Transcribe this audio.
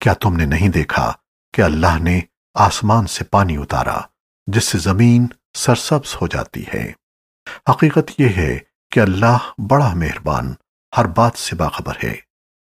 کیا تم نے نہیں دیکھا کہ اللہ نے آسمان سے پانی اتارا، جس سے زمین سرسبز ہو جاتی ہے؟ حقیقت یہ ہے کہ اللہ بڑا مہربان، ہر بات سے باخبر ہے۔